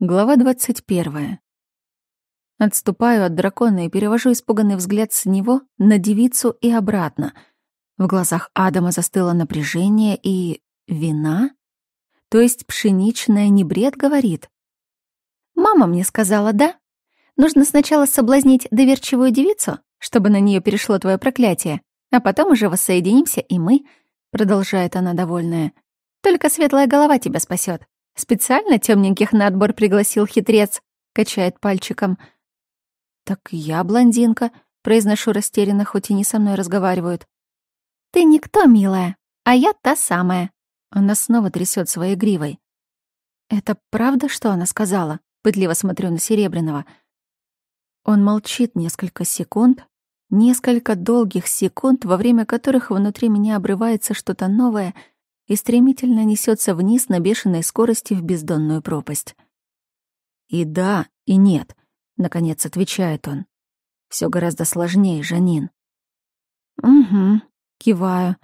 Глава двадцать первая. Отступаю от дракона и перевожу испуганный взгляд с него на девицу и обратно. В глазах Адама застыло напряжение и... вина? То есть пшеничная не бред говорит? «Мама мне сказала, да? Нужно сначала соблазнить доверчивую девицу, чтобы на нее перешло твое проклятие, а потом уже воссоединимся и мы», — продолжает она довольная. «Только светлая голова тебя спасет. Специально темненьких на отбор пригласил хитрец, качает пальчиком. Так я блондинка, произношу растерянно, хоть и не со мной разговаривают. Ты никто, милая, а я та самая. Она снова трясет своей гривой. Это правда, что она сказала? Пытливо смотрю на Серебряного. Он молчит несколько секунд, несколько долгих секунд, во время которых внутри меня обрывается что-то новое — и стремительно несется вниз на бешеной скорости в бездонную пропасть. «И да, и нет», — наконец отвечает он. Все гораздо сложнее, Жанин». «Угу», — киваю.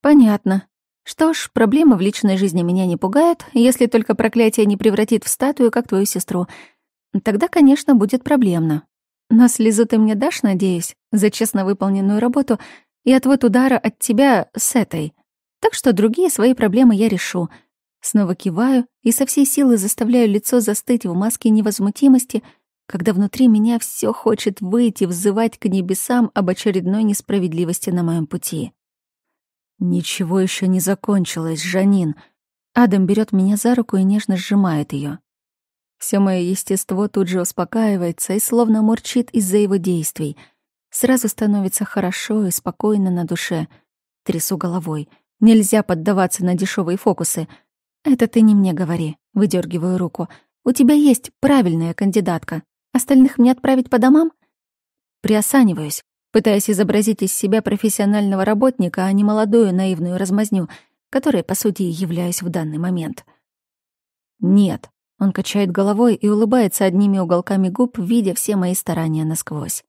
«Понятно. Что ж, проблемы в личной жизни меня не пугают, если только проклятие не превратит в статую, как твою сестру. Тогда, конечно, будет проблемно. Но слезу ты мне дашь, надеюсь, за честно выполненную работу и отвод удара от тебя с этой». Так что другие свои проблемы я решу. Снова киваю и со всей силы заставляю лицо застыть в маске невозмутимости, когда внутри меня все хочет выйти, взывать к небесам об очередной несправедливости на моем пути. Ничего еще не закончилось, Жанин. Адам берет меня за руку и нежно сжимает ее. Все мое естество тут же успокаивается и словно мурчит из-за его действий. Сразу становится хорошо и спокойно на душе. Трясу головой — Нельзя поддаваться на дешевые фокусы. Это ты не мне говори, выдергиваю руку. У тебя есть правильная кандидатка. Остальных мне отправить по домам? Приосаниваюсь, пытаясь изобразить из себя профессионального работника, а не молодую наивную размазню, которой, по сути, являюсь в данный момент. Нет, он качает головой и улыбается одними уголками губ, видя все мои старания насквозь.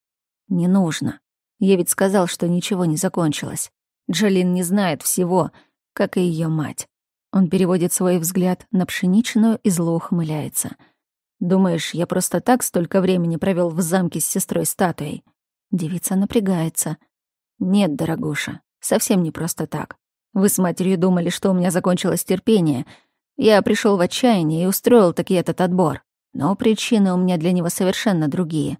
Не нужно. Я ведь сказал, что ничего не закончилось. Джалин не знает всего, как и ее мать. Он переводит свой взгляд на пшеничную и зло ухмыляется. «Думаешь, я просто так столько времени провел в замке с сестрой-статуей?» Девица напрягается. «Нет, дорогуша, совсем не просто так. Вы с матерью думали, что у меня закончилось терпение. Я пришел в отчаяние и устроил таки этот отбор. Но причины у меня для него совершенно другие».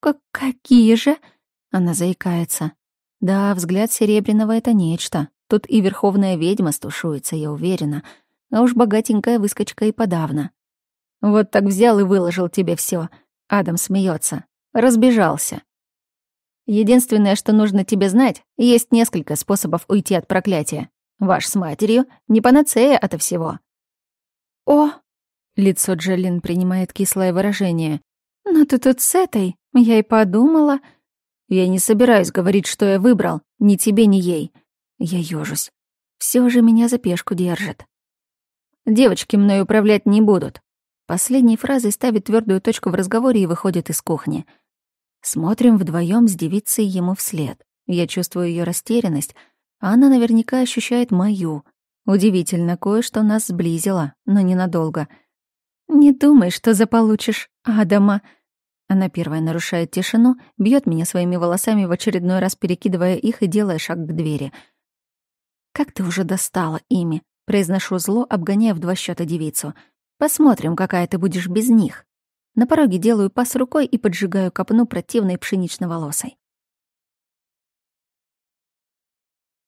«Как какие же?» — она заикается. Да, взгляд Серебряного — это нечто. Тут и верховная ведьма стушуется, я уверена. А уж богатенькая выскочка и подавно. Вот так взял и выложил тебе все. Адам смеется. Разбежался. Единственное, что нужно тебе знать, есть несколько способов уйти от проклятия. Ваш с матерью не панацея ото всего. О! Лицо Джеллин принимает кислое выражение. Но ты тут с этой, я и подумала... Я не собираюсь говорить, что я выбрал, ни тебе, ни ей. Я ёжусь. Все же меня за пешку держит. Девочки мной управлять не будут. Последней фразой ставит твердую точку в разговоре и выходит из кухни. Смотрим вдвоем с девицей ему вслед. Я чувствую ее растерянность, а она наверняка ощущает мою. Удивительно, кое-что нас сблизило, но ненадолго. «Не думай, что заполучишь Адама», она первая нарушает тишину, бьет меня своими волосами в очередной раз, перекидывая их и делая шаг к двери. «Как ты уже достала ими?» — произношу зло, обгоняя в два счета девицу. «Посмотрим, какая ты будешь без них». На пороге делаю пас рукой и поджигаю копну противной пшенично-волосой.